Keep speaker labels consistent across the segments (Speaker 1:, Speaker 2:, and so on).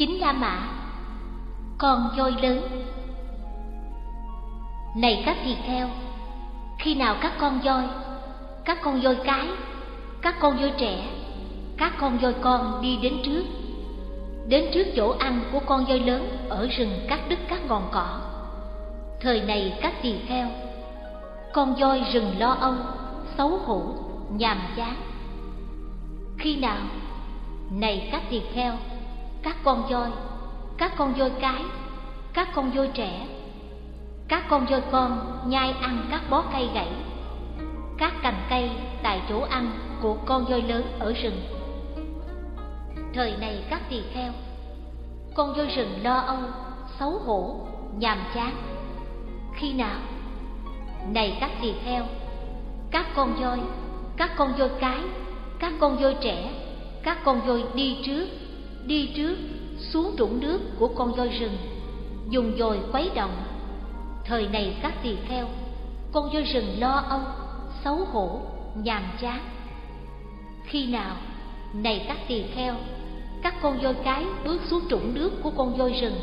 Speaker 1: chính là mã. Con voi lớn. Này các tỳ kheo, khi nào các con voi, các con voi cái, các con voi trẻ, các con voi con đi đến trước đến trước chỗ ăn của con voi lớn ở rừng cắt đứt các ngọn cỏ, thời này các tỳ kheo, con voi rừng lo âu, xấu hổ, nhàm chán. Khi nào, này các tỳ kheo các con voi, các con voi cái, các con voi trẻ, các con voi con nhai ăn các bó cây gãy, các cành cây tại chỗ ăn của con voi lớn ở rừng. Thời này các tỳ kheo, con voi rừng lo âu, xấu hổ, nhàm chán. Khi nào? Này các tỳ kheo, các con voi, các con voi cái, các con voi trẻ, các con voi đi trước đi trước, xuống trũng nước của con voi rừng, dùng dồi quấy động. Thời này các tỳ kheo, con voi rừng lo âu, xấu hổ, nhàm chán. Khi nào, này các tỳ kheo, các con voi cái bước xuống trũng nước của con voi rừng,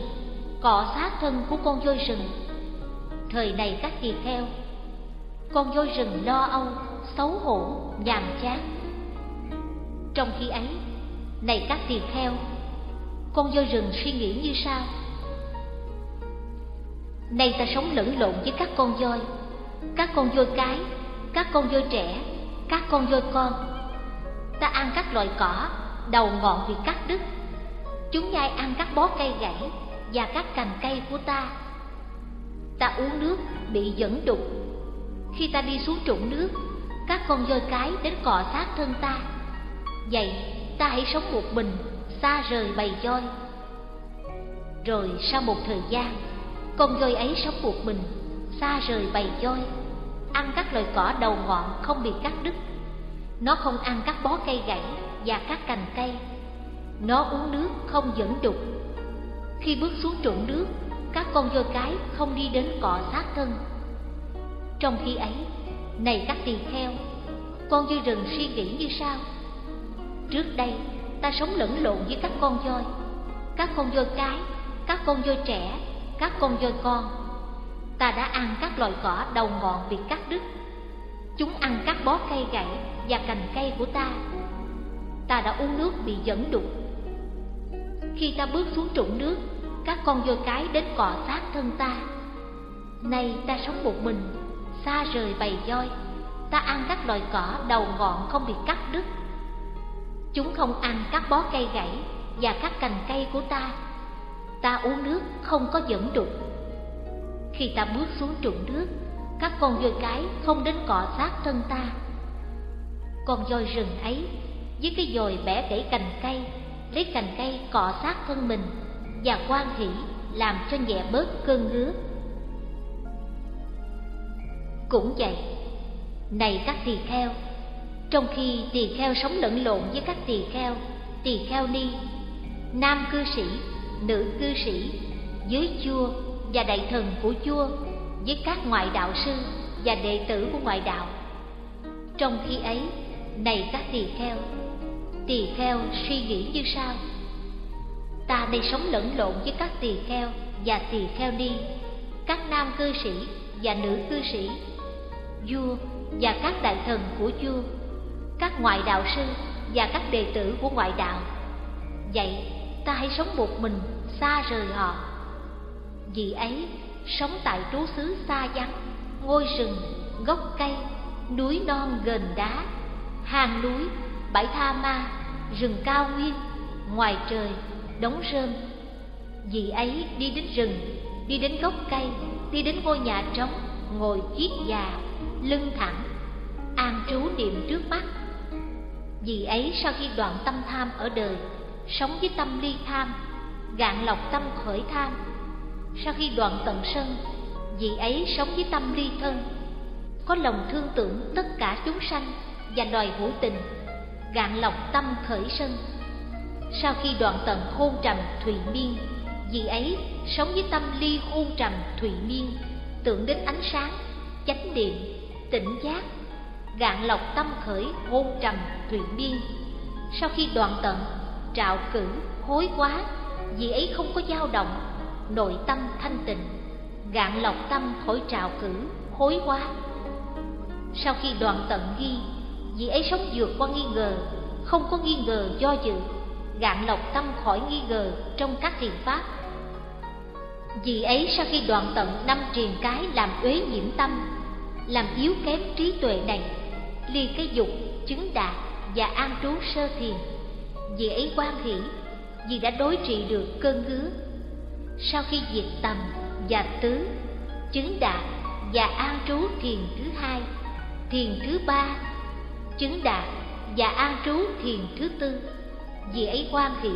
Speaker 1: cọ sát thân của con voi rừng. Thời này các tỳ kheo, con voi rừng lo âu, xấu hổ, nhàm chán. Trong khi ấy này các tỳ kheo, con voi rừng suy nghĩ như sau. Nay ta sống lẫn lộn với các con voi, các con voi cái, các con voi trẻ, các con voi con. Ta ăn các loại cỏ, đầu ngọn bị cắt đứt. Chúng nhai ăn các bó cây gãy và các cành cây của ta. Ta uống nước bị dẫn đục. Khi ta đi xuống trũng nước, các con voi cái đến cọ sát thân ta. Vậy ta hãy sống một mình, xa rời bầy voi. Rồi sau một thời gian, con voi ấy sống một mình, xa rời bầy voi. Ăn các loại cỏ đầu ngọn không bị cắt đứt. Nó không ăn các bó cây gãy và các cành cây. Nó uống nước không dẫn đục. Khi bước xuống trũng nước, các con voi cái không đi đến cọ sát thân. Trong khi ấy, này các tỳ kheo, con voi rừng suy nghĩ như sau trước đây, ta sống lẫn lộn với các con voi. Các con voi cái, các con voi trẻ, các con voi con. Ta đã ăn các loại cỏ đầu ngọn bị cắt đứt. Chúng ăn các bó cây gãy và cành cây của ta. Ta đã uống nước bị dẫn đục. Khi ta bước xuống trũng nước, các con voi cái đến cọ sát thân ta. Nay ta sống một mình, xa rời bầy voi. Ta ăn các loại cỏ đầu ngọn không bị cắt đứt chúng không ăn các bó cây gãy và các cành cây của ta. Ta uống nước không có dẫn đục. Khi ta bước xuống trũng nước, các con voi cái không đến cọ sát thân ta. Con voi rừng ấy, với cái dồi bẻ gãy cành cây, lấy cành cây cọ sát thân mình và quan hỷ làm cho nhẹ bớt cơn ngứa. Cũng vậy, này các tỳ kheo trong khi tỳ kheo sống lẫn lộn với các tỳ kheo tỳ kheo ni nam cư sĩ, nữ cư sĩ, dưới chua và đại thần của chua với các ngoại đạo sư và đệ tử của ngoại đạo. Trong khi ấy, này các tỳ kheo tỳ kheo suy nghĩ như sau. Ta đây sống lẫn lộn với các tỳ kheo và tỳ kheo ni các nam cư sĩ và nữ cư sĩ, vua và các đại thần của vua các ngoại đạo sư và các đệ tử của ngoại đạo. Vậy, ta hãy sống một mình xa rời họ. Vì ấy, sống tại trú xứ xa vắng ngôi rừng, gốc cây, núi non gần đá hang núi, bãi tha ma, rừng cao nguyên, ngoài trời, đống rơm. Vì ấy, đi đến rừng, đi đến gốc cây, đi đến ngôi nhà trống, ngồi chiếc già, lưng thẳng, an trú niệm trước mắt vì ấy sau khi đoạn tâm tham ở đời, sống với tâm ly tham, gạn lọc tâm khởi tham. Sau khi đoạn tận sân vì ấy sống với tâm ly thân. Có lòng thương tưởng tất cả chúng sanh và loài hữu tình, gạn lọc tâm khởi sân. Sau khi đoạn tận hôn trầm thùy miên vì ấy sống với tâm ly hôn trầm thùy miên, tưởng đến ánh sáng, chánh niệm, tỉnh giác, gạn lọc tâm khởi hôn trầm truyện biên. Sau khi đoạn tận trạo cử hối quá Vì ấy không có dao động Nội tâm thanh tịnh Gạn lọc tâm khỏi trào cử Hối quá. Sau khi đoạn tận ghi Vì ấy sống vượt qua nghi ngờ Không có nghi ngờ do dự Gạn lọc tâm khỏi nghi ngờ Trong các thiền pháp. Vì ấy sau khi đoạn tận năm triền cái Làm uế nhiễm tâm Làm yếu kém trí tuệ này Ly cái dục, chứng đạt và an trú sơ thiền. Vì ấy quan hỷ, Vì đã đối trị được cơn ngứa. Sau khi diệt tầm và tứ, Chứng đạt và an trú thiền thứ hai, Thiền thứ ba, Chứng đạt và an trú thiền thứ tư. Vì ấy quan hỷ,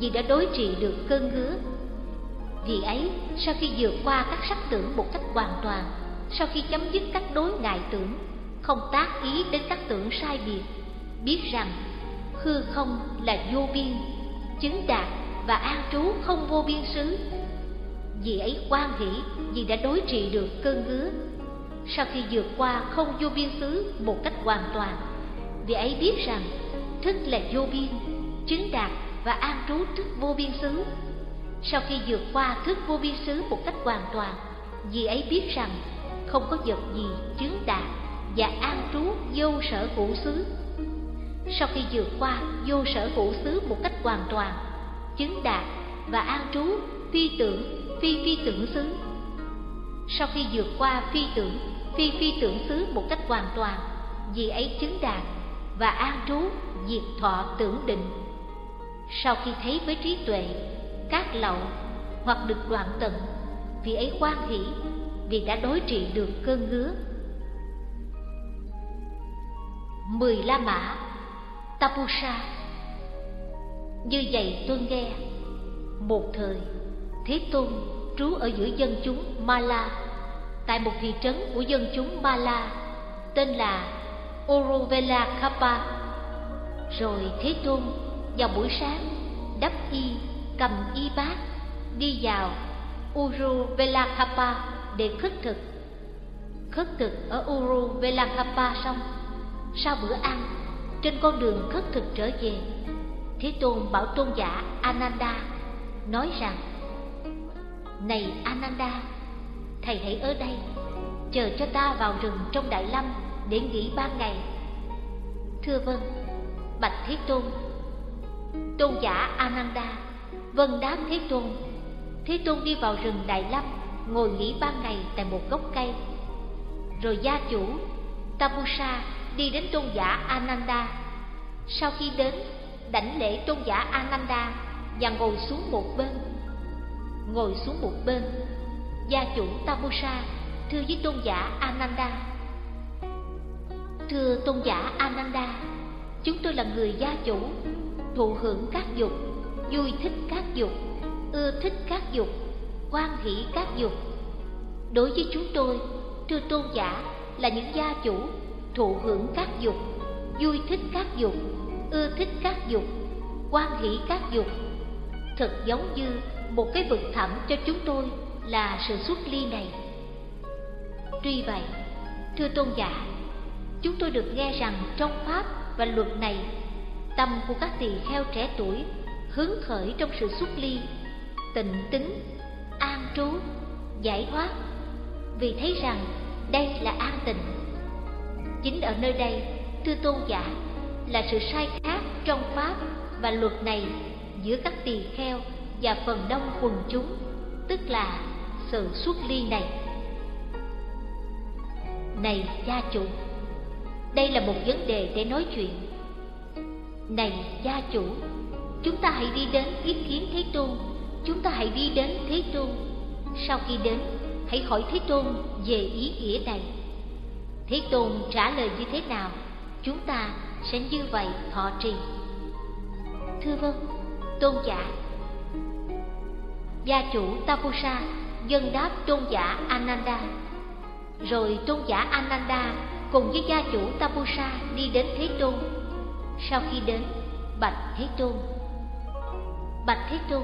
Speaker 1: Vì đã đối trị được cơn ngứa. Vì ấy, sau khi vượt qua các sắc tưởng một cách hoàn toàn, Sau khi chấm dứt các đối ngại tưởng, Không tác ý đến các tưởng sai biệt Biết rằng hư không là vô biên, Chứng đạt và an trú không vô biên xứ. Vì ấy quan hỷ vì đã đối trị được cơn ngứa. Sau khi vượt qua không vô biên xứ một cách hoàn toàn, Vì ấy biết rằng thức là vô biên, Chứng đạt và an trú thức vô biên xứ. Sau khi vượt qua thức vô biên xứ một cách hoàn toàn, Vì ấy biết rằng không có vật gì chứng đạt và an trú vô sở hữu xứ sau khi vượt qua, vô sở hữu xứ một cách hoàn toàn, chứng đạt và an trú, phi tưởng, phi phi tưởng xứ. Sau khi vượt qua phi tưởng, phi phi tưởng xứ một cách hoàn toàn, vì ấy chứng đạt và an trú, diệt thọ tưởng định. Sau khi thấy với trí tuệ, các lậu hoặc được đoạn tận, vì ấy quan hỷ, vì đã đối trị được cơn ngứa. Mười la mã Tapusa như vậy tôi nghe một thời thế tôn trú ở giữa dân chúng mala tại một thị trấn của dân chúng mala tên là Orovela Kappa. Rồi Thế Tôn vào buổi sáng đắp y, cầm y bát, đi vào Orovela Kappa để khất thực. Khất thực ở Orovela Kappa xong, sau bữa ăn, trên con đường khất thực trở về, Thế Tôn bảo tôn giả Ananda nói rằng Này Ananda, thầy hãy ở đây, chờ cho ta vào rừng trong Đại Lâm để nghỉ ba ngày. Thưa vâng, bạch Thế Tôn. Tôn giả Ananda, vâng đáp Thế Tôn. Thế Tôn đi vào rừng Đại Lâm, ngồi nghỉ ba ngày tại một gốc cây. Rồi gia chủ tabusa đi đến tôn giả Ananda. Sau khi đến, đảnh lễ tôn giả Ananda và ngồi xuống một bên. Ngồi xuống một bên, gia chủ Tapusa thưa với tôn giả Ananda Thưa tôn giả Ananda Chúng tôi là người gia chủ Thụ hưởng các dục Vui thích các dục Ưa thích các dục Quan hỷ các dục Đối với chúng tôi Thưa tôn giả là những gia chủ Thụ hưởng các dục Vui thích các dục Ưa thích các dục Quan hỷ các dục Thật giống như một cái vực thẳm cho chúng tôi là sự xuất ly này Tuy vậy, thưa tôn giả, chúng tôi được nghe rằng trong Pháp và luật này, tâm của các tỳ kheo trẻ tuổi hứng khởi trong sự xuất ly, tịnh tính, an trú, giải thoát, vì thấy rằng đây là an tịnh. Chính ở nơi đây, thưa tôn giả, là sự sai khác trong Pháp và luật này giữa các tỳ kheo và phần đông quần chúng, tức là sự xuất ly này. Này gia chủ Đây là một vấn đề để nói chuyện. Này gia chủ Chúng ta hãy đi đến ý kiến Thế Tôn Chúng ta hãy đi đến Thế Tôn. Sau khi đến Hãy hỏi Thế Tôn về ý nghĩa này. Thế Tôn trả lời như thế nào Chúng ta sẽ như vậy thọ trì Thưa vâng Tôn giả Gia chủ Tapusa dân đáp tôn giả Ananda rồi tôn giả Ananda cùng với gia chủ Tapusa đi đến Thế Tôn. Sau khi đến, bạch Thế Tôn. Bạch Thế Tôn,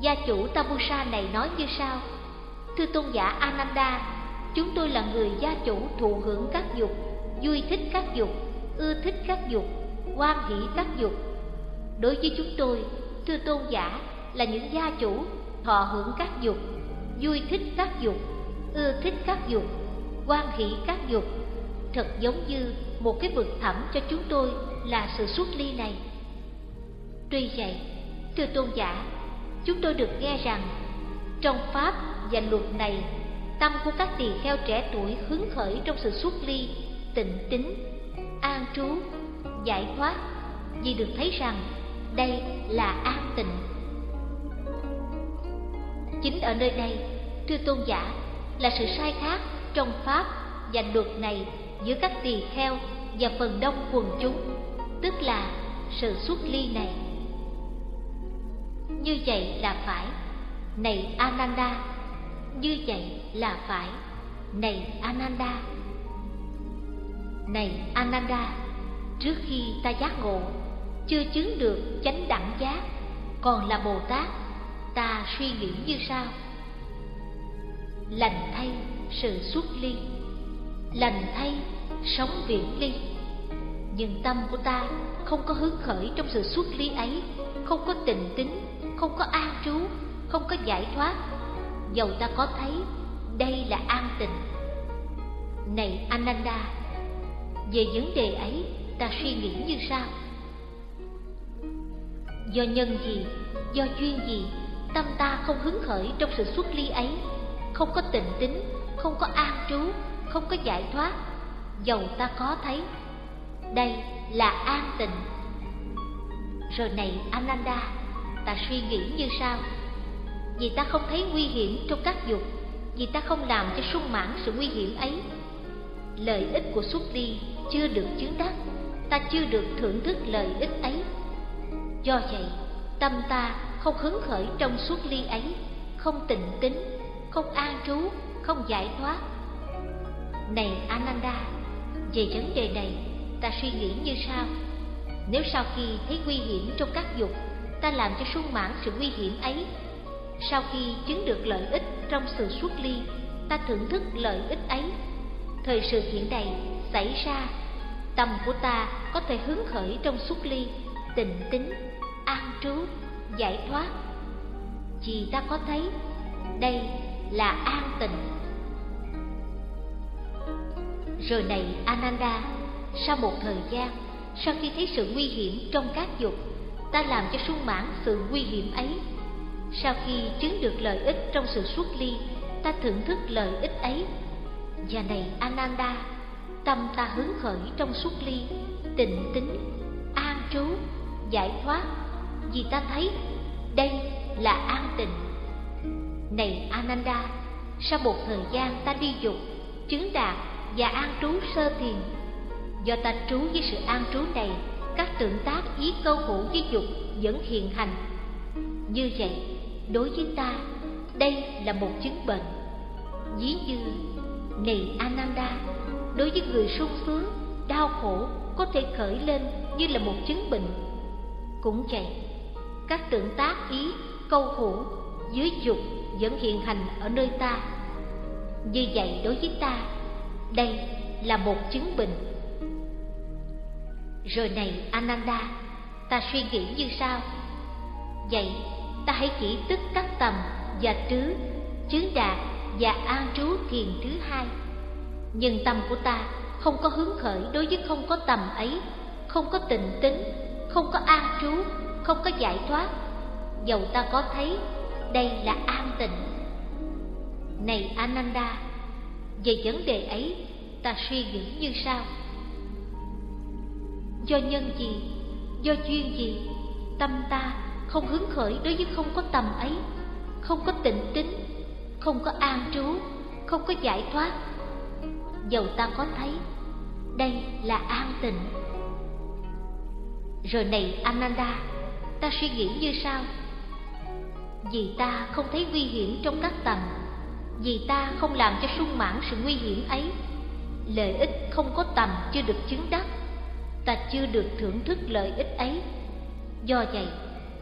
Speaker 1: gia chủ Tapusa này nói như sau: Thưa tôn giả Ananda, chúng tôi là người gia chủ thụ hưởng các dục, vui thích các dục, ưa thích các dục, quan hỷ các dục. Đối với chúng tôi, thưa tôn giả, là những gia chủ thọ hưởng các dục vui thích các dục ưa thích các dục quan hỷ các dục thật giống như một cái vực thẳm cho chúng tôi là sự xuất ly này tuy vậy thưa tôn giả chúng tôi được nghe rằng trong pháp và luật này tâm của các tỳ kheo trẻ tuổi hứng khởi trong sự xuất ly, tịnh tính, an trú, giải thoát, vì được thấy rằng đây là an tịnh. Chính ở nơi đây, thưa tôn giả, là sự sai khác trong pháp và luật này giữa các tỳ kheo và phần đông quần chúng, tức là sự xuất ly này. Như vậy là phải, này ananda như vậy là phải. Này ananda. Này ananda, trước khi ta giác ngộ, chưa chứng được chánh đẳng giác, còn là bồ tát, ta suy nghĩ như sau. Lành thay sự xuất ly, lành thay sống viễn ly. Nhưng tâm của ta không có hứng khởi trong sự xuất ly ấy, không có tình tính, không có an trú, không có giải thoát dầu ta có thấy, đây là an tịnh. Này ananda, về vấn đề ấy ta suy nghĩ như sau. Do nhân gì, do duyên gì, tâm ta không hứng khởi trong sự xuất ly ấy? Không có tịnh tính, không có an trú, không có giải thoát. Dầu ta có thấy, đây là an tịnh. Rồi này ananda, ta suy nghĩ như sau vì ta không thấy nguy hiểm trong các dục, vì ta không làm cho sung mãn sự nguy hiểm ấy. Lợi ích của xuất ly chưa được chứng đắc, ta chưa được thưởng thức lợi ích ấy. Do vậy, tâm ta không hứng khởi trong suốt ly ấy, không tịnh tính, không an trú, không giải thoát. Này ananda, về vấn đề này, ta suy nghĩ như sau. Nếu sau khi thấy nguy hiểm trong các dục, ta làm cho sung mãn sự nguy hiểm ấy sau khi chứng được lợi ích trong sự xuất ly, ta thưởng thức lợi ích ấy. Thời sự kiện này xảy ra, tâm của ta có thể hứng khởi trong xuất ly, tịnh tính, an trú, giải thoát. Chỉ ta có thấy, đây là an tịnh. Rồi này, ananda, sau một thời gian, sau khi thấy sự nguy hiểm trong các dục, ta làm cho sung mãn sự nguy hiểm ấy sau khi chứng được lợi ích trong sự xuất ly, ta thưởng thức lợi ích ấy. Và này, ananda, tâm ta hứng khởi trong xuất ly, tịnh tính, an trú, giải thoát. Vì ta thấy đây là an tịnh. Này ananda, sau một thời gian ta đi dục, chứng đạt và an trú sơ thiền, do ta trú với sự an trú này, các tượng tác ý câu hữu với dục vẫn hiện hành. Như vậy đối với ta, đây là một chứng bệnh. Ví như này ananda đối với người sung sướng, đau khổ có thể khởi lên như là một chứng bệnh. Cũng vậy, các tượng tác ý, câu hữu dưới dục vẫn hiện hành ở nơi ta. Như vậy đối với ta, đây là một chứng bệnh. Rồi này, ananda, ta suy nghĩ như sau. Vậy ta hãy chỉ tức các tầm và trứ chứng đạt và an trú thiền thứ hai. Nhưng tâm của ta không có hứng khởi đối với không có tầm ấy, không có tình tính, không có an trú, không có giải thoát. Dầu ta có thấy, đây là an tịnh. Này ananda, về vấn đề ấy ta suy nghĩ như sau. Do nhân gì, do duyên gì, tâm ta không hứng khởi đối với không có tầm ấy, không có tịnh tính, không có an trú, không có giải thoát. Dầu ta có thấy, đây là an tịnh. Rồi này, ananda, ta suy nghĩ như sau. Vì ta không thấy nguy hiểm trong các tầng, vì ta không làm cho sung mãn sự nguy hiểm ấy. Lợi ích không có tầm chưa được chứng đắc, ta chưa được thưởng thức lợi ích ấy. Do vậy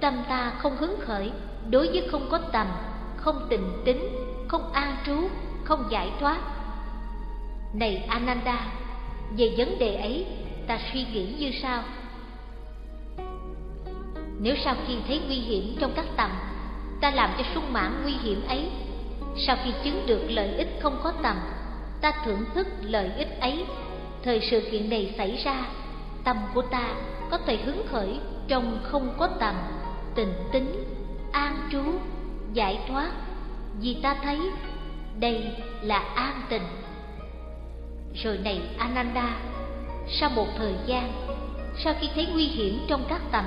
Speaker 1: tâm ta không hứng khởi, đối với không có tầm, không tình tính, không an trú, không giải thoát. Này ananda, về vấn đề ấy, ta suy nghĩ như sau. Nếu sau khi thấy nguy hiểm trong các tầm, ta làm cho sung mãn nguy hiểm ấy. Sau khi chứng được lợi ích không có tầm, ta thưởng thức lợi ích ấy. Thời sự kiện này xảy ra, tâm của ta có thể hứng khởi trong không có tầm tình tính an trú, giải thoát. Vì ta thấy đây là an tình. Rồi này, ananda, sau một thời gian, sau khi thấy nguy hiểm trong các tầm,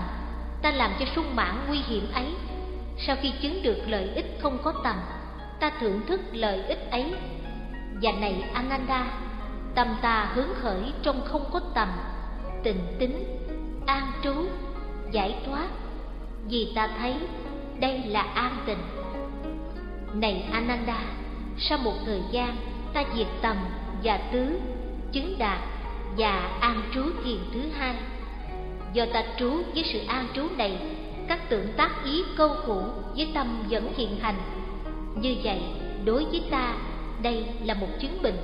Speaker 1: ta làm cho sung mãn nguy hiểm ấy. Sau khi chứng được lợi ích không có tầm, ta thưởng thức lợi ích ấy. Và này, ananda, tâm ta hướng khởi trong không có tầm, tình tính an trú, giải thoát vì ta thấy đây là an tình này ananda, sau một thời gian, ta diệt tầm và tứ, chứng đạt và an trú thiền thứ hai. Do ta trú với sự an trú này, các tưởng tác ý câu khổ với tâm vẫn hiện hành. Như vậy, đối với ta, đây là một chứng bệnh.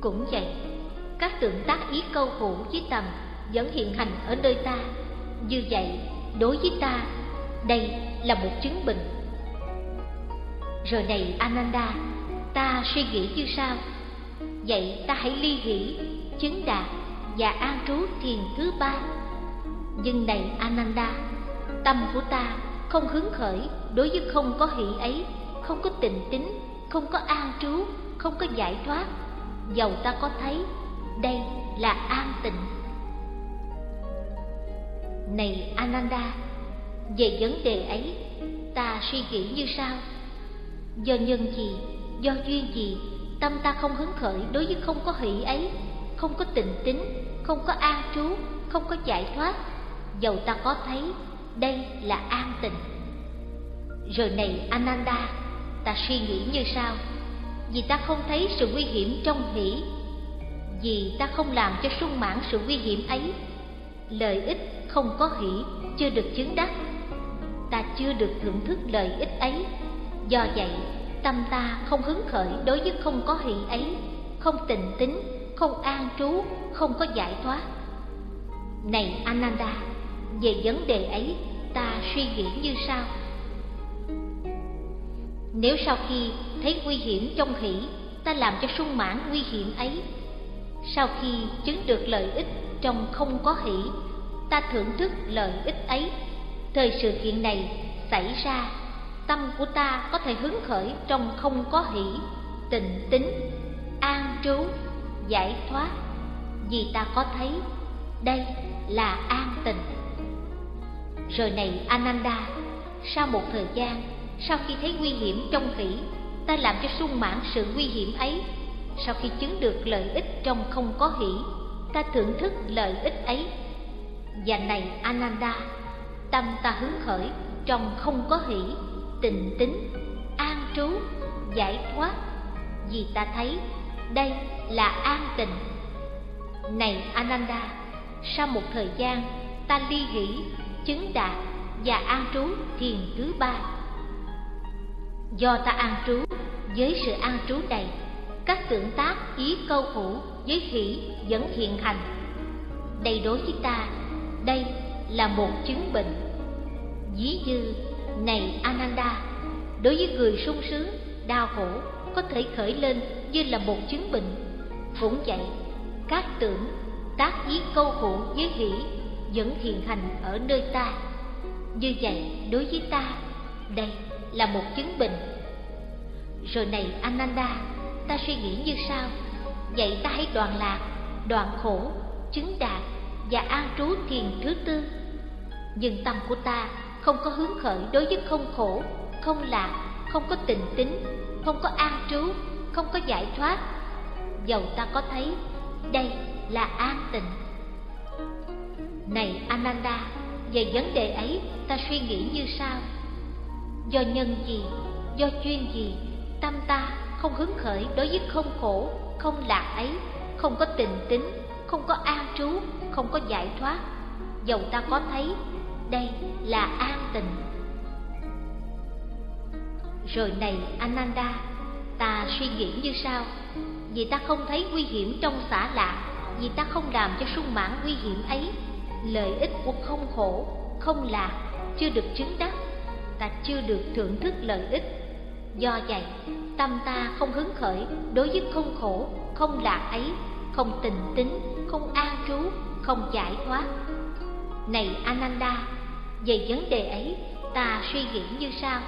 Speaker 1: Cũng vậy, các tưởng tác ý câu khổ với tâm vẫn hiện hành ở nơi ta như vậy, đối với ta, đây là một chứng bệnh. Rồi này, ananda, ta suy nghĩ như sao vậy ta hãy ly hỷ, chứng đạt và an trú thiền thứ ba. Nhưng này, ananda, tâm của ta không hứng khởi đối với không có hỷ ấy, không có tình tính, không có an trú, không có giải thoát. Dầu ta có thấy, đây là an tịnh này ananda, về vấn đề ấy, ta suy nghĩ như sau. Do nhân gì, do duyên gì, tâm ta không hứng khởi đối với không có hỷ ấy, không có tình tính, không có an trú, không có giải thoát, dầu ta có thấy, đây là an tịnh rồi này ananda, ta suy nghĩ như sau. Vì ta không thấy sự nguy hiểm trong hỷ, vì ta không làm cho sung mãn sự nguy hiểm ấy, lợi ích không có hỷ, chưa được chứng đắc. Ta chưa được thưởng thức lợi ích ấy. Do vậy, tâm ta không hứng khởi đối với không có hỷ ấy, không tình tính, không an trú, không có giải thoát. Này ananda, về vấn đề ấy, ta suy nghĩ như sau. Nếu sau khi thấy nguy hiểm trong hỷ, ta làm cho sung mãn nguy hiểm ấy. Sau khi chứng được lợi ích trong không có hỷ ta thưởng thức lợi ích ấy. Thời sự kiện này xảy ra, tâm của ta có thể hứng khởi trong không có hỷ, tình tính, an trú, giải thoát. Vì ta có thấy, đây là an tình. Rồi này, ananda, sau một thời gian, sau khi thấy nguy hiểm trong hỷ, ta làm cho sung mãn sự nguy hiểm ấy. Sau khi chứng được lợi ích trong không có hỷ, ta thưởng thức lợi ích ấy và này, ananda, tâm ta hứng khởi, trong không có hỷ tịnh tính, an trú, giải thoát. Vì ta thấy, đây là an tình. Này, ananda, sau một thời gian, ta ly hỷ, chứng đạt và an trú thiền thứ ba. Do ta an trú với sự an trú này, các tưởng tác ý câu hữu với hỷ vẫn hiện hành. Đây đối với ta đây là một chứng bệnh. Ví như này, ananda, đối với người sung sướng, đau khổ, có thể khởi lên như là một chứng bệnh. Cũng vậy, các tưởng, tác ý câu hữu với hỷ vẫn hiện hành ở nơi ta. Như vậy, đối với ta, đây là một chứng bệnh. Rồi này, ananda, ta suy nghĩ như sau. Vậy ta hãy đoạn lạc, đoạn khổ, chứng đạt và an trú thiền thứ tư. Nhưng tâm của ta không có hướng khởi đối với không khổ, không lạc, không có tình tính, không có an trú, không có giải thoát. Dầu ta có thấy, đây là an tịnh. Này ananda, về vấn đề ấy ta suy nghĩ như sau. Do nhân gì, do chuyên gì, tâm ta không hứng khởi đối với không khổ, không lạc ấy, không có tình tính, không có an trú không có giải thoát. Dầu ta có thấy, đây là an tình. Rồi này, ananda, ta suy nghĩ như sau. Vì ta không thấy nguy hiểm trong xã lạc vì ta không làm cho sung mãn nguy hiểm ấy. Lợi ích của không khổ, không lạc, chưa được chứng đắc, ta chưa được thưởng thức lợi ích. Do vậy, tâm ta không hứng khởi đối với không khổ, không lạc ấy, không tình tính, không an trú không giải thoát. Này ananda, về vấn đề ấy, ta suy nghĩ như sau.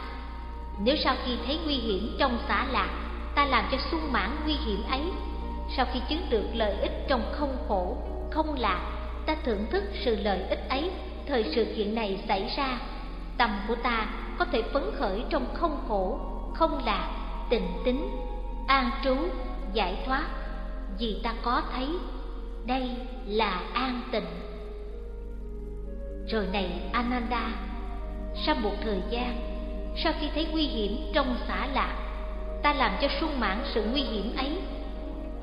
Speaker 1: Nếu sau khi thấy nguy hiểm trong xã lạc, ta làm cho sung mãn nguy hiểm ấy. Sau khi chứng được lợi ích trong không khổ, không lạc, ta thưởng thức sự lợi ích ấy. Thời sự kiện này xảy ra, tâm của ta có thể phấn khởi trong không khổ, không lạc tình tính, an trú, giải thoát. Vì ta có thấy đây là an tịnh. Rồi này, ananda, sau một thời gian, sau khi thấy nguy hiểm trong xã lạc, ta làm cho sung mãn sự nguy hiểm ấy.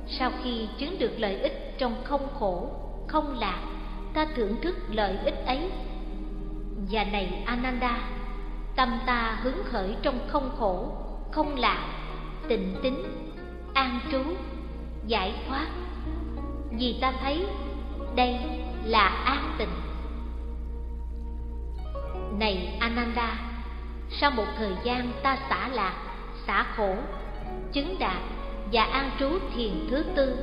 Speaker 1: Sau khi chứng được lợi ích trong không khổ, không lạc, ta thưởng thức lợi ích ấy. Và này, ananda, tâm ta hứng khởi trong không khổ, không lạc tịnh tính, an trú, giải thoát vì ta thấy đây là an tịnh này ananda, sau một thời gian ta xả lạc, xả khổ, chứng đạt và an trú thiền thứ tư,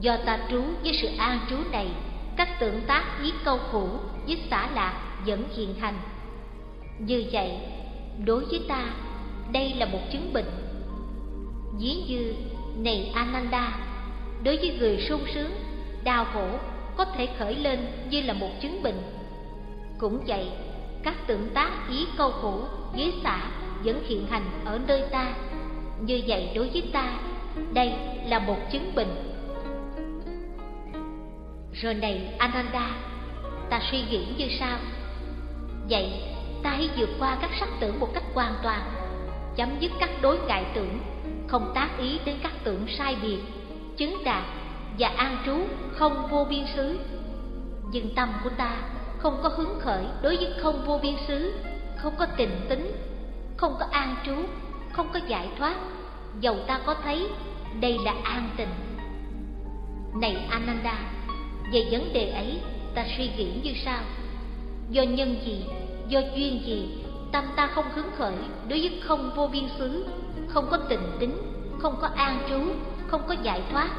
Speaker 1: do ta trú với sự an trú này, các tượng tác với câu khổ với xả lạc vẫn hiện hành. Như vậy, đối với ta, đây là một chứng bệnh. Ví như, này ananda đối với người sung sướng, đau khổ có thể khởi lên như là một chứng bệnh. Cũng vậy, các tượng tác ý câu cũ dưới xả vẫn hiện hành ở nơi ta. Như vậy đối với ta, đây là một chứng bệnh. Rồi này, ananda, ta suy nghĩ như sau. Vậy, ta hãy vượt qua các sắc tưởng một cách hoàn toàn, chấm dứt các đối ngại tưởng, không tác ý đến các tưởng sai biệt chứng đạt và an trú không vô biên xứ. Nhưng tâm của ta không có hứng khởi đối với không vô biên xứ, không có tình tính, không có an trú, không có giải thoát. Dầu ta có thấy, đây là an tình. Này ananda, về vấn đề ấy ta suy nghĩ như sau. Do nhân gì, do duyên gì, tâm ta không hứng khởi đối với không vô biên xứ, không có tình tính, không có an trú không có giải thoát.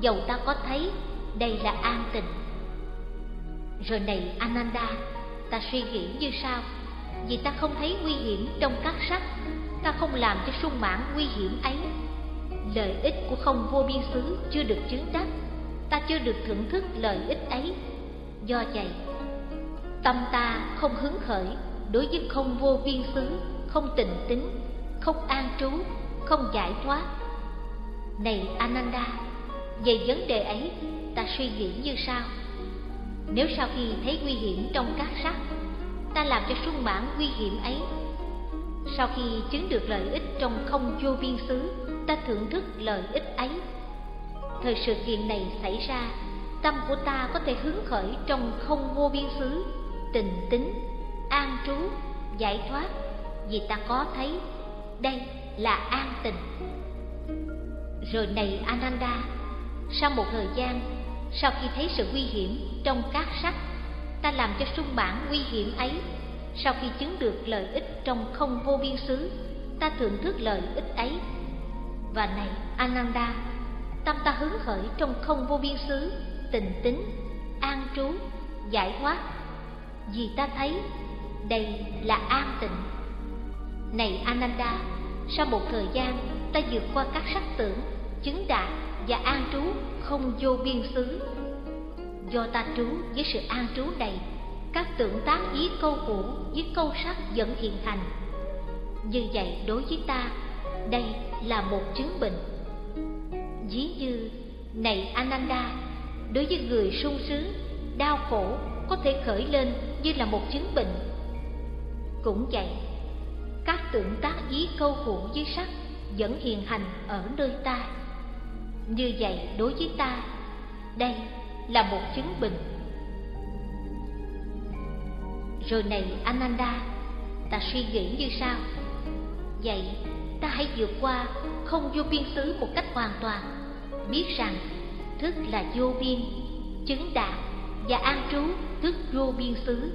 Speaker 1: Dầu ta có thấy, đây là an tịnh. Rồi này, ananda, ta suy nghĩ như sau. Vì ta không thấy nguy hiểm trong các sắc, ta không làm cho sung mãn nguy hiểm ấy. Lợi ích của không vô biên xứ chưa được chứng đắc, ta chưa được thưởng thức lợi ích ấy. Do vậy, tâm ta không hứng khởi đối với không vô biên xứ, không tình tính, không an trú, không giải thoát này ananda, về vấn đề ấy, ta suy nghĩ như sau. Nếu sau khi thấy nguy hiểm trong các sắc, ta làm cho sung mãn nguy hiểm ấy. Sau khi chứng được lợi ích trong không vô biên xứ, ta thưởng thức lợi ích ấy. Thời sự kiện này xảy ra, tâm của ta có thể hứng khởi trong không vô biên xứ, tình tính, an trú, giải thoát. Vì ta có thấy, đây là an tình rồi này ananda, sau một thời gian, sau khi thấy sự nguy hiểm trong các sắc, ta làm cho sung mãn nguy hiểm ấy. Sau khi chứng được lợi ích trong không vô biên xứ, ta thưởng thức lợi ích ấy. Và này ananda, tâm ta hứng khởi trong không vô biên xứ, tình tính, an trú, giải thoát. Vì ta thấy đây là an tịnh. Này ananda, sau một thời gian, ta vượt qua các sắc tưởng chứng đạt và an trú không vô biên xứ. Do ta trú với sự an trú này, các tưởng tác ý câu cũ với câu sắc vẫn hiện hành. Như vậy đối với ta, đây là một chứng bệnh. Ví như, này ananda, đối với người sung sướng, đau khổ có thể khởi lên như là một chứng bệnh. Cũng vậy, các tưởng tác ý câu cũ với sắc vẫn hiện hành ở nơi ta như vậy đối với ta, đây là một chứng bình rồi này, ananda, ta suy nghĩ như sau. Vậy ta hãy vượt qua không vô biên xứ một cách hoàn toàn, biết rằng thức là vô biên, chứng đạt và an trú thức vô biên xứ.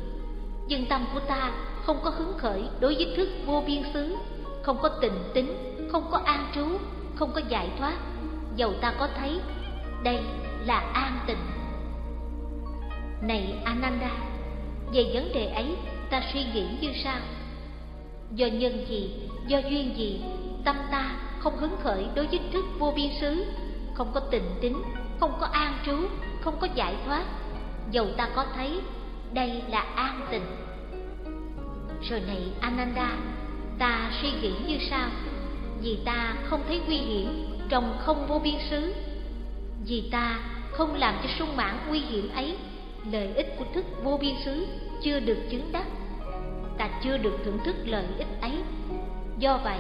Speaker 1: Nhưng tâm của ta không có hứng khởi đối với thức vô biên xứ, không có tình tính, không có an trú, không có giải thoát dầu ta có thấy, đây là an tịnh. Này ananda, về vấn đề ấy ta suy nghĩ như sau. Do nhân gì, do duyên gì, tâm ta không hứng khởi đối với thức vô biên xứ, không có tình tính không có an trú, không có giải thoát. Dầu ta có thấy, đây là an tịnh. Rồi này ananda, ta suy nghĩ như sau. Vì ta không thấy nguy hiểm trong không vô biên xứ. Vì ta không làm cho sung mãn nguy hiểm ấy, lợi ích của thức vô biên xứ chưa được chứng đắc. Ta chưa được thưởng thức lợi ích ấy. Do vậy,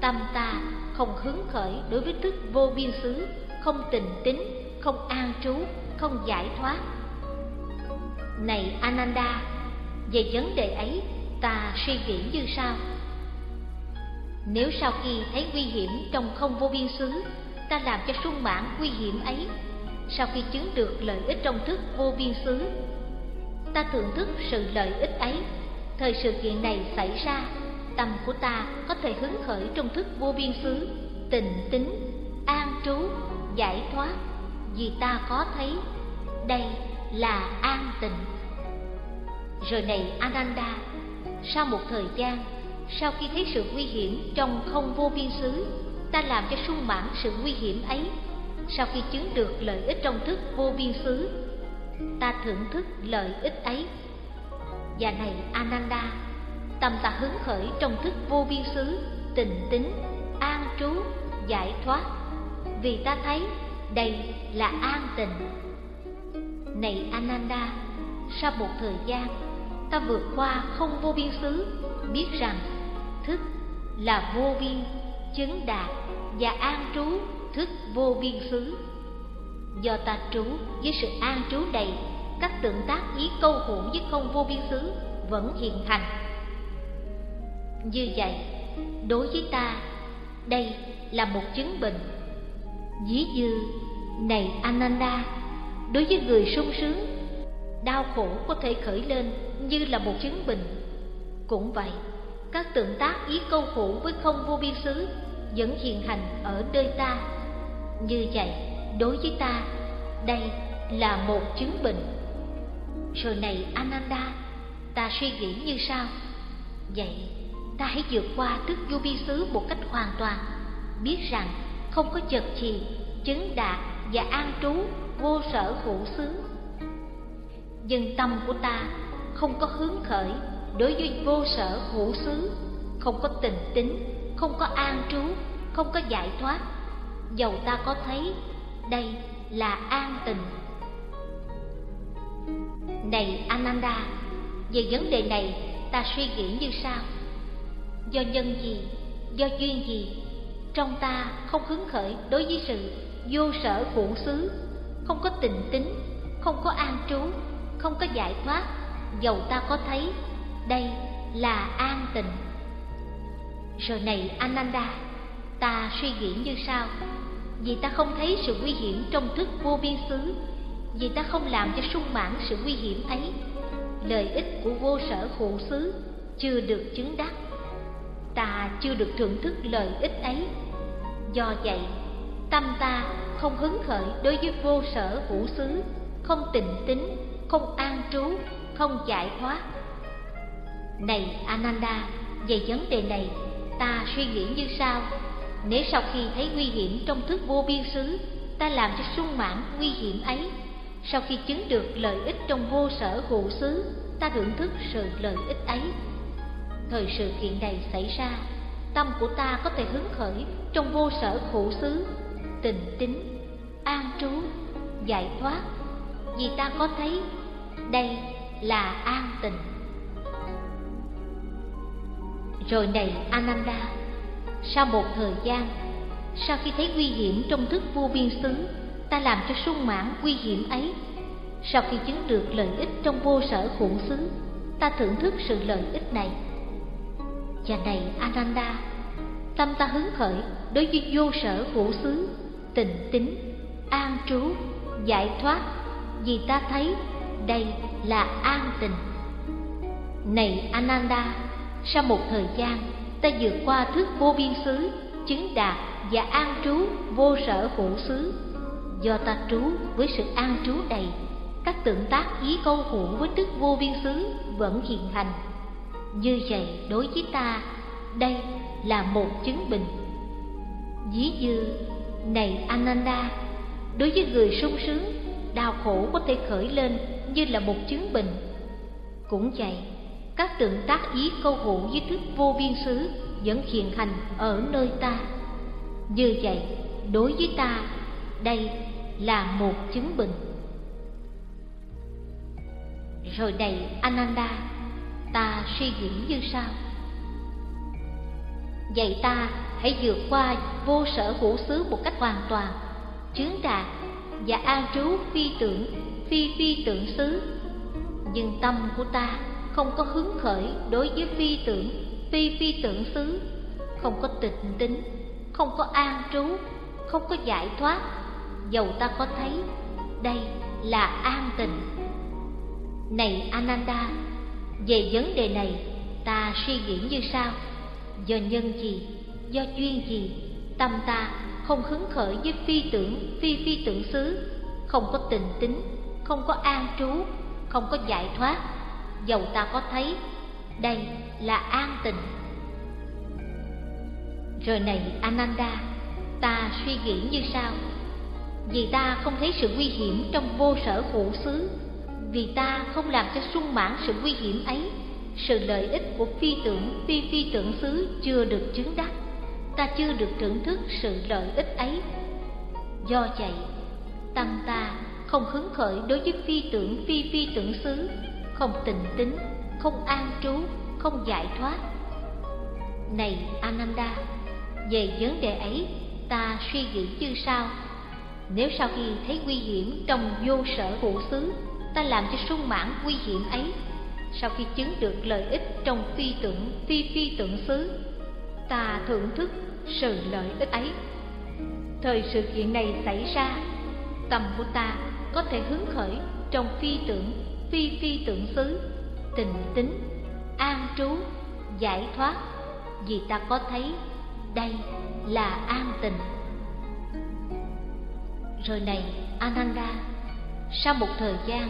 Speaker 1: tâm ta không hứng khởi đối với thức vô biên xứ, không tình tính, không an trú, không giải thoát. Này ananda, về vấn đề ấy, ta suy nghĩ như sau nếu sau khi thấy nguy hiểm trong không vô biên xứ, ta làm cho sung mãn nguy hiểm ấy. Sau khi chứng được lợi ích trong thức vô biên xứ, ta thưởng thức sự lợi ích ấy. Thời sự kiện này xảy ra, tâm của ta có thể hứng khởi trong thức vô biên xứ. Tịnh tính, an trú, giải thoát, vì ta có thấy. Đây là an tịnh. Rồi này, ananda, sau một thời gian sau khi thấy sự nguy hiểm trong không vô biên xứ, ta làm cho sung mãn sự nguy hiểm ấy. Sau khi chứng được lợi ích trong thức vô biên xứ, ta thưởng thức lợi ích ấy. Và này, ananda, tâm ta hứng khởi trong thức vô biên xứ, tình tính, an trú, giải thoát. Vì ta thấy đây là an tịnh này ananda, sau một thời gian, ta vượt qua không vô biên xứ, biết rằng thức là vô biên, chứng đạt và an trú, thức vô biên xứ. Do ta trú với sự an trú đầy, các tượng tác ý câu hỗn với không vô biên xứ vẫn hiện thành. Như vậy, đối với ta, đây là một chứng bệnh. Dĩ như, này ananda, đối với người sung sướng, đau khổ có thể khởi lên như là một chứng bệnh. Cũng vậy các tượng tác ý câu hữu với không vô biên xứ vẫn hiện hành ở nơi ta. Như vậy, đối với ta, đây là một chứng bệnh. Rồi này, ananda, ta suy nghĩ như sau. Vậy, ta hãy vượt qua thức vô biên xứ một cách hoàn toàn. Biết rằng không có chật gì chứng đạt và an trú vô sở hữu xứ. Dân tâm của ta không có hướng khởi đối với vô sở hữu xứ, không có tình tính, không có an trú, không có giải thoát dầu ta có thấy, đây là an tình. Này ananda, về vấn đề này ta suy nghĩ như sau. Do nhân gì, do duyên gì, trong ta không hứng khởi đối với sự vô sở hữu xứ, không có tình tính, không có an trú, không có giải thoát dầu ta có thấy đây là an tịnh. Rồi này, ananda, ta suy nghĩ như sau. Vì ta không thấy sự nguy hiểm trong thức vô biên xứ, vì ta không làm cho sung mãn sự nguy hiểm ấy. Lợi ích của vô sở hữu xứ chưa được chứng đắc. Ta chưa được thưởng thức lợi ích ấy. Do vậy, tâm ta không hứng khởi đối với vô sở hữu xứ, không tịnh tính, không an trú, không giải thoát này, ananda, về vấn đề này, ta suy nghĩ như sau. Nếu sau khi thấy nguy hiểm trong thức vô biên xứ, ta làm cho sung mãn nguy hiểm ấy. Sau khi chứng được lợi ích trong vô sở hữu xứ, ta thưởng thức sự lợi ích ấy. Thời sự kiện này xảy ra, tâm của ta có thể hứng khởi trong vô sở hữu xứ. Tình tính, an trú, giải thoát. Vì ta có thấy, đây là an tịnh rồi này ananda sau một thời gian sau khi thấy nguy hiểm trong thức vô biên xứ ta làm cho sung mãn nguy hiểm ấy. Sau khi chứng được lợi ích trong vô sở khủng xứ ta thưởng thức sự lợi ích này. Và này ananda tâm ta hứng khởi đối với vô sở khổ xứ tình tính an trú giải thoát vì ta thấy đây là an tình. Này Ananda, sau một thời gian, ta vượt qua thức vô biên xứ, chứng đạt và an trú vô sở khổ xứ. Do ta trú với sự an trú đầy, các tượng tác ý câu hữu với thức vô biên xứ vẫn hiện hành. Như vậy đối với ta, đây là một chứng bình. Ví như, này Ananda, đối với người sung sướng, đau khổ có thể khởi lên như là một chứng bình. Cũng vậy, các tượng tác ý câu hữu với thức vô biên xứ vẫn hiện hành ở nơi ta. Như vậy, đối với ta, đây là một chứng bình. Rồi đầy Ananda, ta suy nghĩ như sau. Vậy ta hãy vượt qua vô sở hữu xứ một cách hoàn toàn, chướng đạt và an trú phi tưởng, phi phi tưởng xứ. Nhưng tâm của ta không có hứng khởi đối với phi tưởng, phi phi tưởng xứ, không có tịnh tính, không có an trú, không có giải thoát, dầu ta có thấy đây là an tịnh, Này Ananda, về vấn đề này ta suy nghĩ như sau: do nhân gì, do duyên gì, tâm ta không hứng khởi với phi tưởng, phi phi tưởng xứ, không có tình tính, không có an trú, không có giải thoát, dầu ta có thấy, đây là an tình rồi này, ananda, ta suy nghĩ như sau. Vì ta không thấy sự nguy hiểm trong vô sở khổ xứ, vì ta không làm cho sung mãn sự nguy hiểm ấy, sự lợi ích của phi tưởng, phi phi tưởng xứ chưa được chứng đắc. Ta chưa được thưởng thức sự lợi ích ấy. Do vậy, tâm ta không hứng khởi đối với phi tưởng, phi phi tưởng xứ không tình tính, không an trú, không giải thoát. Này Ananda, về vấn đề ấy, ta suy nghĩ như sau. Nếu sau khi thấy nguy hiểm trong vô sở vụ xứ, ta làm cho sung mãn nguy hiểm ấy, sau khi chứng được lợi ích trong phi tưởng, phi phi tưởng xứ, ta thưởng thức sự lợi ích ấy. Thời sự kiện này xảy ra, tâm của ta có thể hứng khởi trong phi tưởng, phi phi tưởng xứ, tình tính, an trú, giải thoát. Vì ta có thấy, đây là an tình. Rồi này, ananda, sau một thời gian,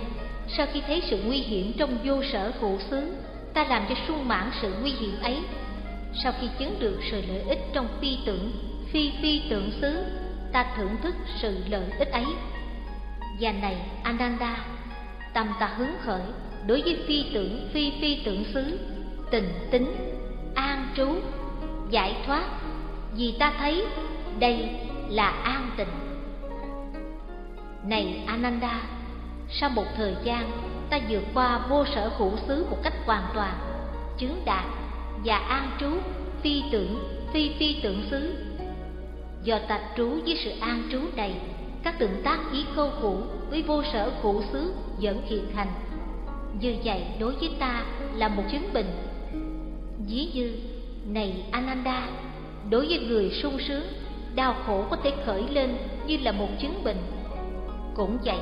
Speaker 1: sau khi thấy sự nguy hiểm trong vô sở hữu xứ, ta làm cho sung mãn sự nguy hiểm ấy. Sau khi chứng được sự lợi ích trong phi tưởng, phi phi tưởng xứ, ta thưởng thức sự lợi ích ấy. Và này, ananda tâm ta hứng khởi. Đối với phi tưởng, phi phi tưởng xứ, tình tính, an trú, giải thoát. Vì ta thấy, đây là an tịnh. Này ananda, sau một thời gian, ta vượt qua vô sở hữu xứ một cách hoàn toàn, chứng đạt và an trú, phi tưởng, phi phi tưởng xứ. Do ta trú với sự an trú đầy các tượng tác ý câu cũ với vô sở hữu xứ vẫn hiện hành. Như vậy đối với ta là một chứng bình ví như, này ananda, đối với người sung sướng, đau khổ có thể khởi lên như là một chứng bình cũng vậy,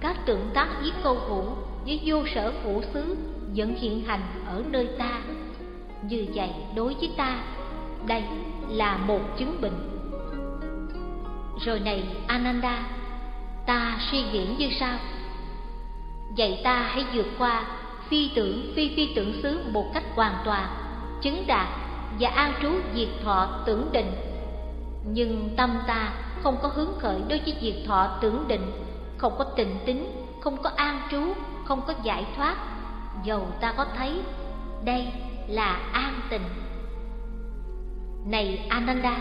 Speaker 1: các tượng tác ý câu hữu với vô sở hữu xứ vẫn hiện hành ở nơi ta. Như vậy đối với ta, đây là một chứng bình rồi này, ananda, ta suy nghĩ như sau. Vậy ta hãy vượt qua phi tưởng, phi phi tưởng xứ một cách hoàn toàn, chứng đạt và an trú diệt thọ tưởng định. Nhưng tâm ta không có hướng khởi đối với diệt thọ tưởng định, không có tình tính, không có an trú, không có giải thoát. Dầu ta có thấy, đây là an tình. Này ananda,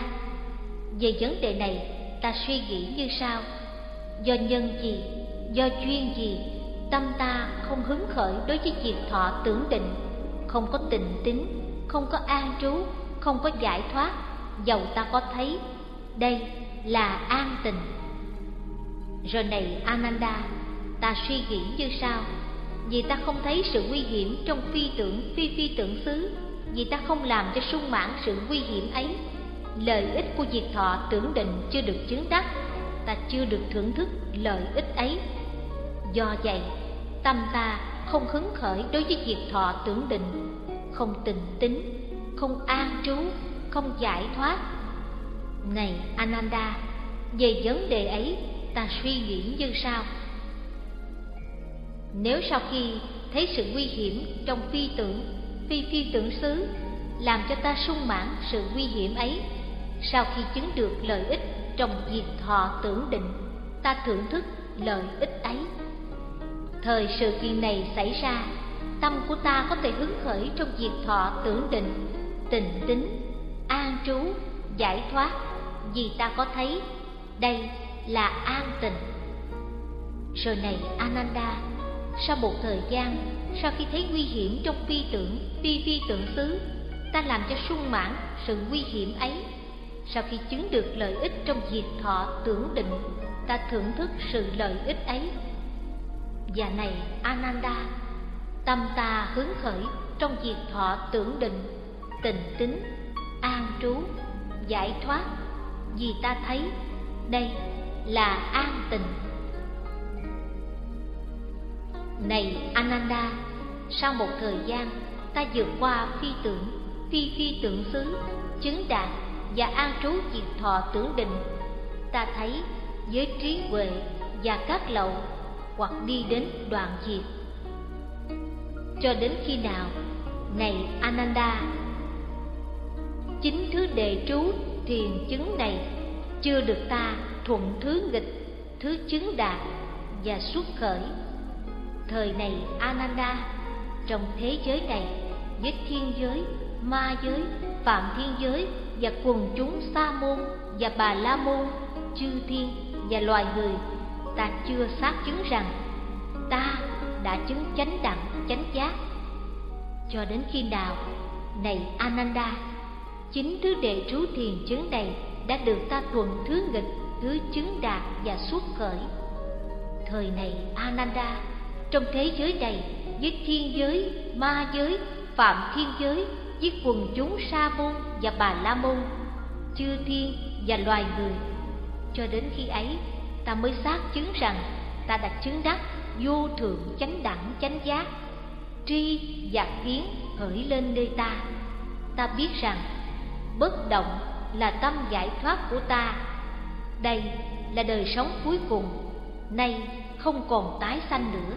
Speaker 1: về vấn đề này ta suy nghĩ như sau. Do nhân gì, do duyên gì, tâm ta không hứng khởi đối với việc thọ tưởng định. Không có tình tính, không có an trú, không có giải thoát, dầu ta có thấy. Đây là an tình. Rồi này, ananda, ta suy nghĩ như sau. Vì ta không thấy sự nguy hiểm trong phi tưởng, phi phi tưởng xứ, vì ta không làm cho sung mãn sự nguy hiểm ấy lợi ích của diệt thọ tưởng định chưa được chứng đắc, ta chưa được thưởng thức lợi ích ấy. Do vậy, tâm ta không hứng khởi đối với diệt thọ tưởng định, không tình tính, không an trú, không giải thoát. Này ananda, về vấn đề ấy, ta suy nghĩ như sau. Nếu sau khi thấy sự nguy hiểm trong phi tưởng, phi phi tưởng xứ, làm cho ta sung mãn sự nguy hiểm ấy sau khi chứng được lợi ích trong diệt thọ tưởng định, ta thưởng thức lợi ích ấy. Thời sự kiện này xảy ra, tâm của ta có thể hứng khởi trong diệt thọ tưởng định, tình tính, an trú, giải thoát. Vì ta có thấy, đây là an tình. Rồi này, ananda, sau một thời gian, sau khi thấy nguy hiểm trong phi tưởng, phi phi tưởng xứ, ta làm cho sung mãn sự nguy hiểm ấy sau khi chứng được lợi ích trong diệt thọ tưởng định, ta thưởng thức sự lợi ích ấy. Và này, ananda, tâm ta hứng khởi trong diệt thọ tưởng định, tình tính, an trú, giải thoát. Vì ta thấy đây là an tình. Này ananda, sau một thời gian, ta vượt qua phi tưởng, phi phi tưởng xứ, chứng đạt và an trú diệt thọ tưởng định. Ta thấy với trí huệ và các lậu hoặc đi đến đoạn diệt. Cho đến khi nào? Này ananda, chính thứ đề trú thiền chứng này chưa được ta thuận thứ nghịch, thứ chứng đạt và xuất khởi. Thời này ananda, trong thế giới này với thiên giới, ma giới, phạm thiên giới và quần chúng sa môn và bà la môn, chư thiên và loài người. Ta chưa xác chứng rằng ta đã chứng chánh đẳng, chánh giác. Cho đến khi nào, này ananda, chính thứ đệ trú thiền chứng này đã được ta thuận thứ nghịch, thứ chứng đạt và xuất khởi? Thời này ananda, trong thế giới này với thiên giới, ma giới phạm thiên giới với quần chúng sa môn và bà la môn, chư thiên và loài người. Cho đến khi ấy, ta mới xác chứng rằng ta đã chứng đắc vô thượng chánh đẳng chánh giác, tri và kiến khởi lên nơi ta. Ta biết rằng bất động là tâm giải thoát của ta. Đây là đời sống cuối cùng, nay không còn tái sanh nữa.